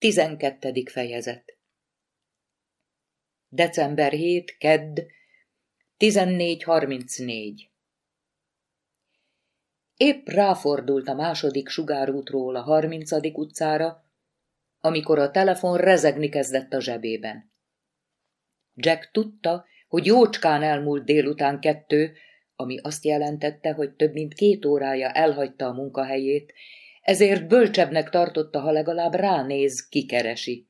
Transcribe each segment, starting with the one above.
Tizenkettedik fejezet December 7, Kedd, 14.34 Épp ráfordult a második sugárútról a harmincadik utcára, amikor a telefon rezegni kezdett a zsebében. Jack tudta, hogy jócskán elmúlt délután kettő, ami azt jelentette, hogy több mint két órája elhagyta a munkahelyét, ezért bölcsebbnek tartotta, ha legalább ránéz, kikeresi.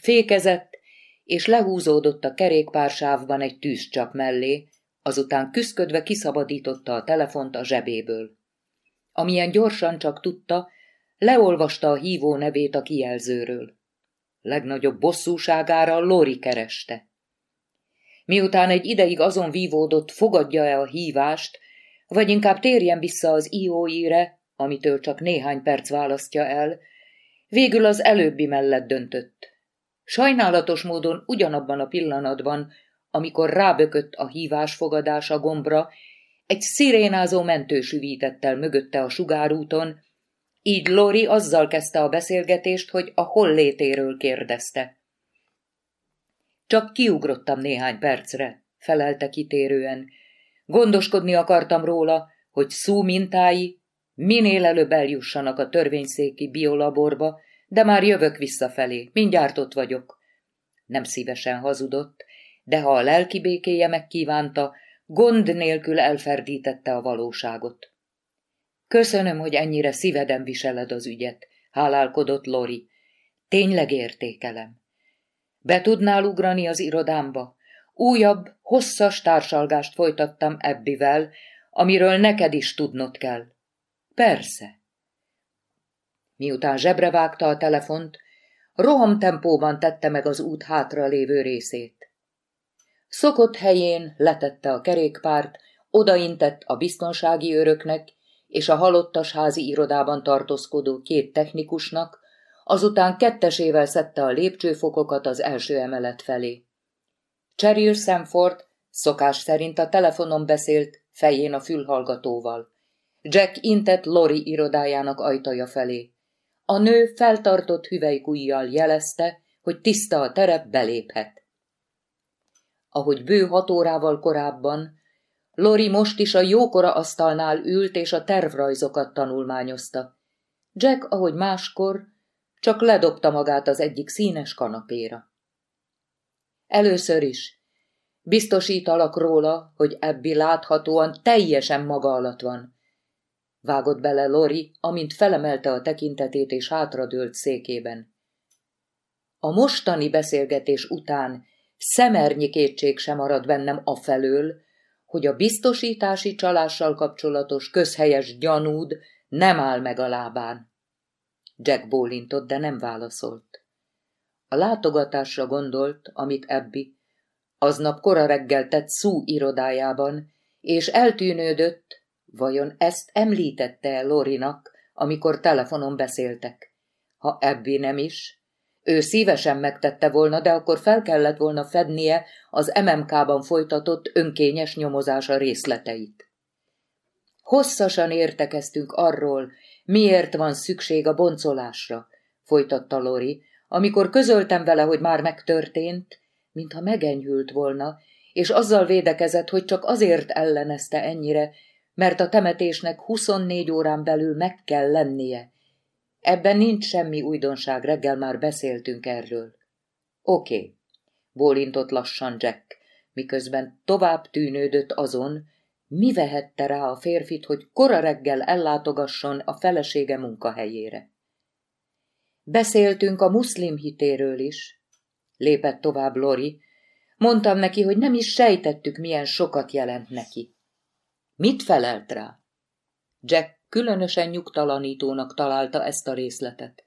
Fékezett, és lehúzódott a kerékpársávban egy tűzcsap mellé, azután küszködve kiszabadította a telefont a zsebéből. Amilyen gyorsan csak tudta, leolvasta a hívó nevét a kijelzőről. Legnagyobb bosszúságára Lori kereste. Miután egy ideig azon vívódott, fogadja-e a hívást, vagy inkább térjen vissza az ióire, amitől csak néhány perc választja el, végül az előbbi mellett döntött. Sajnálatos módon ugyanabban a pillanatban, amikor rábökött a hívás fogadása gombra, egy szirénázó mentő süvített el mögötte a sugárúton, így Lori azzal kezdte a beszélgetést, hogy a hollétéről kérdezte. Csak kiugrottam néhány percre, felelte kitérően. Gondoskodni akartam róla, hogy szú mintái minél előbb eljussanak a törvényszéki biolaborba, de már jövök visszafelé, mindjárt ott vagyok. Nem szívesen hazudott, de ha a lelki békéje megkívánta, gond nélkül elferdítette a valóságot. Köszönöm, hogy ennyire szíveden viseled az ügyet, hálálkodott Lori. Tényleg értékelem. Be tudnál ugrani az irodámba? Újabb, hosszas társalgást folytattam Ebbivel, amiről neked is tudnod kell. Persze. Miután zsebre vágta a telefont, rohamtempóban tette meg az út hátra lévő részét. Szokott helyén letette a kerékpárt, odaintett a biztonsági öröknek és a halottas házi irodában tartózkodó két technikusnak, azután kettesével szedte a lépcsőfokokat az első emelet felé. Cheryl Samford szokás szerint a telefonon beszélt, fején a fülhallgatóval. Jack intett Lori irodájának ajtaja felé. A nő feltartott hüvelykujjal jelezte, hogy tiszta a terep, beléphet. Ahogy bő hat órával korábban, Lori most is a jókora asztalnál ült és a tervrajzokat tanulmányozta. Jack, ahogy máskor, csak ledobta magát az egyik színes kanapéra. Először is. Biztosítalak róla, hogy Ebbi láthatóan teljesen maga alatt van. Vágott bele Lori, amint felemelte a tekintetét és hátradőlt székében. A mostani beszélgetés után szemernyi kétség sem marad bennem afelől, hogy a biztosítási csalással kapcsolatos közhelyes gyanúd nem áll meg a lábán. Jack bólintott, de nem válaszolt. A látogatásra gondolt, amit Ebbi aznap kora reggel tett szú irodájában, és eltűnődött, vajon ezt említette Lorinak, amikor telefonon beszéltek. Ha Ebbi nem is, ő szívesen megtette volna, de akkor fel kellett volna fednie az MMK-ban folytatott önkényes nyomozása részleteit. Hosszasan értekeztünk arról, Miért van szükség a boncolásra? folytatta Lori, amikor közöltem vele, hogy már megtörtént, mintha megenyhült volna, és azzal védekezett, hogy csak azért ellenezte ennyire, mert a temetésnek 24 órán belül meg kell lennie. Ebben nincs semmi újdonság, reggel már beszéltünk erről. Oké, okay. bólintott lassan Jack, miközben tovább tűnődött azon, mi vehette rá a férfit, hogy kora reggel ellátogasson a felesége munkahelyére? Beszéltünk a muszlim hitéről is, lépett tovább Lori. Mondtam neki, hogy nem is sejtettük, milyen sokat jelent neki. Mit felelt rá? Jack különösen nyugtalanítónak találta ezt a részletet.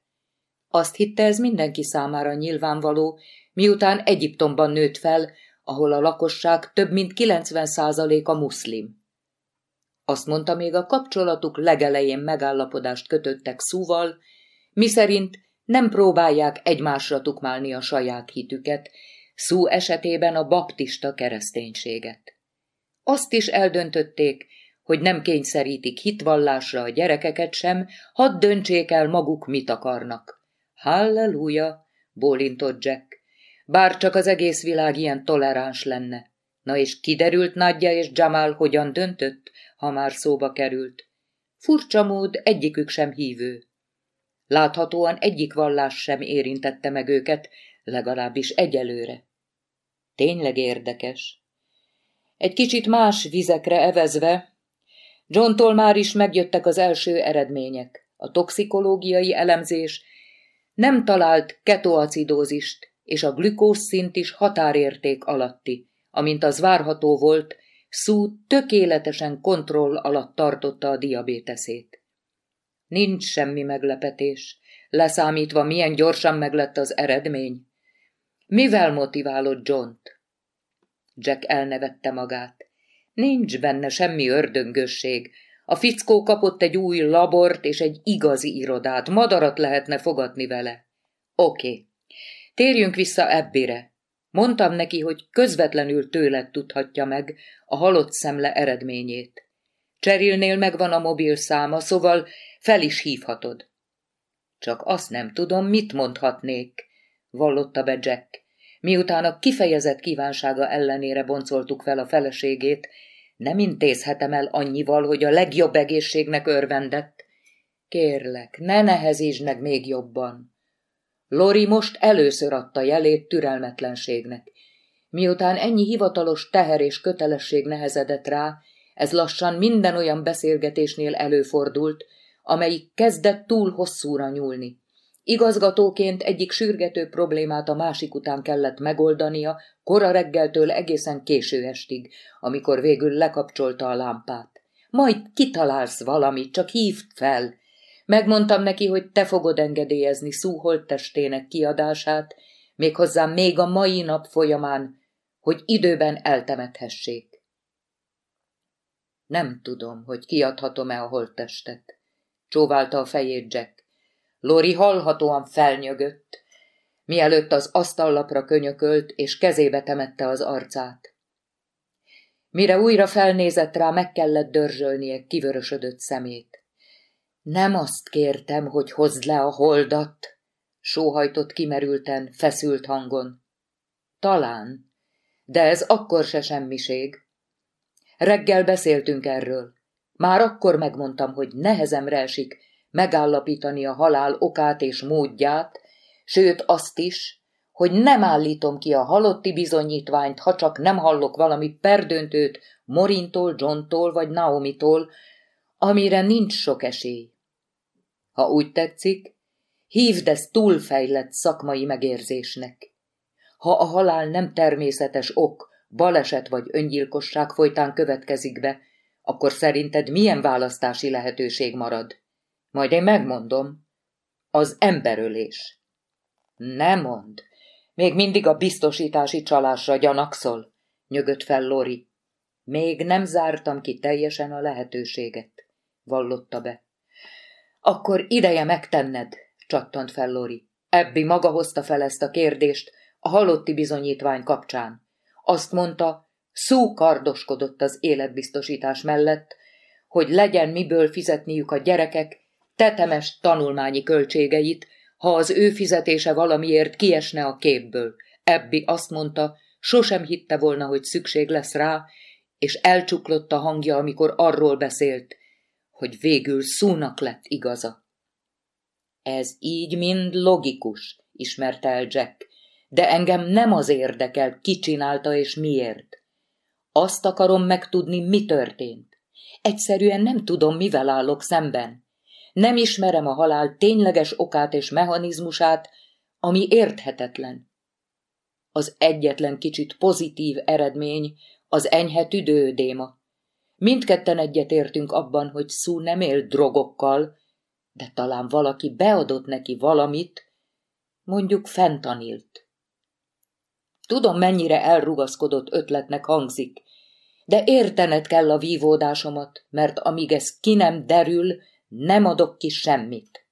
Azt hitte ez mindenki számára nyilvánvaló, miután Egyiptomban nőtt fel, ahol a lakosság több mint 90%-a muszlim. Azt mondta még a kapcsolatuk legelején megállapodást kötöttek szóval, miszerint nem próbálják egymásra tukmálni a saját hitüket, szó esetében a baptista kereszténységet. Azt is eldöntötték, hogy nem kényszerítik hitvallásra a gyerekeket sem, hadd döntsék el maguk, mit akarnak. Halleluja, bólintott Jack. Bár csak az egész világ ilyen toleráns lenne. Na és kiderült Nadja és Jamal hogyan döntött, ha már szóba került. Furcsa mód egyikük sem hívő. Láthatóan egyik vallás sem érintette meg őket, legalábbis egyelőre. Tényleg érdekes. Egy kicsit más vizekre evezve, Johntól már is megjöttek az első eredmények. A toxikológiai elemzés nem talált ketoacidózist, és a glükóz szint is határérték alatti, amint az várható volt, Szú tökéletesen kontroll alatt tartotta a diabéteszét. Nincs semmi meglepetés, leszámítva milyen gyorsan meglett az eredmény. Mivel motiválod John-t? Jack elnevette magát. Nincs benne semmi ördöngösség. A fickó kapott egy új labort és egy igazi irodát. Madarat lehetne fogadni vele. Oké. Térjünk vissza ebbire. Mondtam neki, hogy közvetlenül tőled tudhatja meg a halott szemle eredményét. Cserilnél megvan a mobil száma, szóval fel is hívhatod. Csak azt nem tudom, mit mondhatnék, vallotta be Jack. Miután a kifejezett kívánsága ellenére boncoltuk fel a feleségét, nem intézhetem el annyival, hogy a legjobb egészségnek örvendett. Kérlek, ne nehezítsd meg még jobban. Lori most először adta jelét türelmetlenségnek. Miután ennyi hivatalos teher és kötelesség nehezedett rá, ez lassan minden olyan beszélgetésnél előfordult, amelyik kezdett túl hosszúra nyúlni. Igazgatóként egyik sürgető problémát a másik után kellett megoldania, kora reggeltől egészen késő estig, amikor végül lekapcsolta a lámpát. Majd kitalálsz valamit, csak hívd fel. Megmondtam neki, hogy te fogod engedélyezni Szú testének kiadását, méghozzá még a mai nap folyamán, hogy időben eltemethessék. Nem tudom, hogy kiadhatom-e a holttestet. Csóválta a fejét Jack. Lori hallhatóan felnyögött, mielőtt az asztallapra könyökölt, és kezébe temette az arcát. Mire újra felnézett rá, meg kellett dörzsölnie kivörösödött szemét. Nem azt kértem, hogy hozd le a holdat, sóhajtott kimerülten, feszült hangon. Talán, de ez akkor se semmiség. Reggel beszéltünk erről. Már akkor megmondtam, hogy nehezemre esik, megállapítani a halál okát és módját, sőt azt is, hogy nem állítom ki a halotti bizonyítványt, ha csak nem hallok valami perdöntőt Morintól, Johntól vagy Naomitól, amire nincs sok esély. Ha úgy tetszik, hívd ezt túlfejlett szakmai megérzésnek. Ha a halál nem természetes ok, baleset vagy öngyilkosság folytán következik be, akkor szerinted milyen választási lehetőség marad? Majd én megmondom. Az emberölés. Nem mond. Még mindig a biztosítási csalásra gyanakszol, nyögött fel Lori. Még nem zártam ki teljesen a lehetőséget, vallotta be. Akkor ideje megtenned, csattant fel Lori. Ebbi maga hozta fel ezt a kérdést a halotti bizonyítvány kapcsán. Azt mondta, szó kardoskodott az életbiztosítás mellett, hogy legyen miből fizetniük a gyerekek tetemes tanulmányi költségeit, ha az ő fizetése valamiért kiesne a képből. Ebbi azt mondta, sosem hitte volna, hogy szükség lesz rá, és elcsuklott a hangja, amikor arról beszélt, hogy végül szúnak lett igaza. Ez így mind logikus, ismerte el Jack, de engem nem az érdekel, ki csinálta és miért. Azt akarom megtudni, mi történt. Egyszerűen nem tudom, mivel állok szemben. Nem ismerem a halál tényleges okát és mechanizmusát, ami érthetetlen. Az egyetlen kicsit pozitív eredmény az enyhe tüdődéma. Mindketten egyetértünk abban, hogy Szú nem él drogokkal, de talán valaki beadott neki valamit, mondjuk fentanilt. Tudom, mennyire elrugaszkodott ötletnek hangzik, de értened kell a vívódásomat, mert amíg ez ki nem derül, nem adok ki semmit.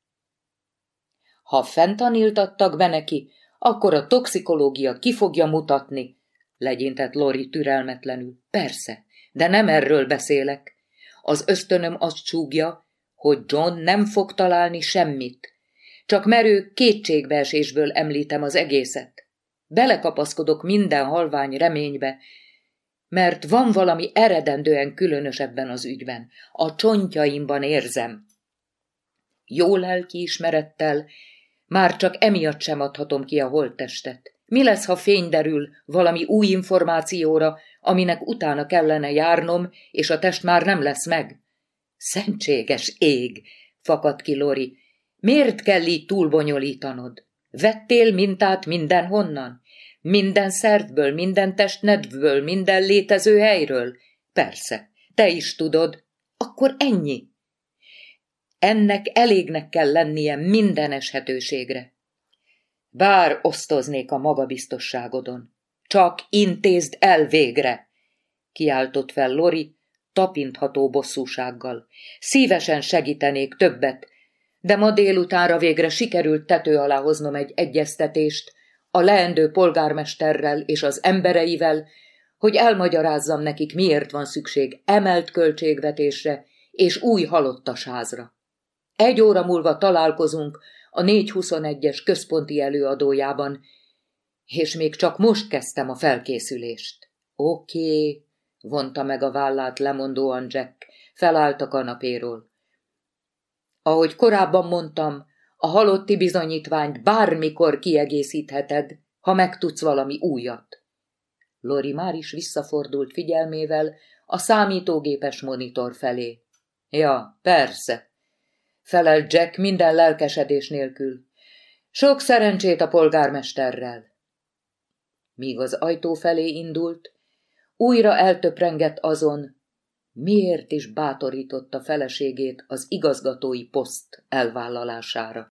Ha fentaniltattak be neki, akkor a toxikológia ki fogja mutatni, legyintett Lori türelmetlenül. Persze, de nem erről beszélek. Az ösztönöm azt csúgja, hogy John nem fog találni semmit. Csak merő kétségbeesésből említem az egészet. Belekapaszkodok minden halvány reménybe, mert van valami eredendően különös ebben az ügyben. A csontjaimban érzem. Jó lelkiismerettel már csak emiatt sem adhatom ki a holttestet. Mi lesz, ha fény derül valami új információra, aminek utána kellene járnom, és a test már nem lesz meg? Szentséges ég, fakadt ki Lori. Miért kell így túlbonyolítanod? Vettél mintát mindenhonnan? Minden szervből, minden testnedvből, minden létező helyről? Persze, te is tudod. Akkor ennyi. Ennek elégnek kell lennie minden eshetőségre. Bár osztoznék a magabiztosságodon. Csak intézd el végre! Kiáltott fel Lori, tapintható bosszúsággal. Szívesen segítenék többet, de ma délutánra végre sikerült tető alá hoznom egy egyeztetést a leendő polgármesterrel és az embereivel, hogy elmagyarázzam nekik, miért van szükség emelt költségvetésre és új halottas házra. Egy óra múlva találkozunk a 421-es központi előadójában, és még csak most kezdtem a felkészülést. Oké, vonta meg a vállát lemondóan Jack, felállt a kanapéról. Ahogy korábban mondtam, a halotti bizonyítványt bármikor kiegészítheted, ha megtudsz valami újat. Lori már is visszafordult figyelmével a számítógépes monitor felé. Ja, persze, felelt Jack minden lelkesedés nélkül. Sok szerencsét a polgármesterrel. Míg az ajtó felé indult, újra eltöprengett azon, miért is bátorította feleségét az igazgatói poszt elvállalására.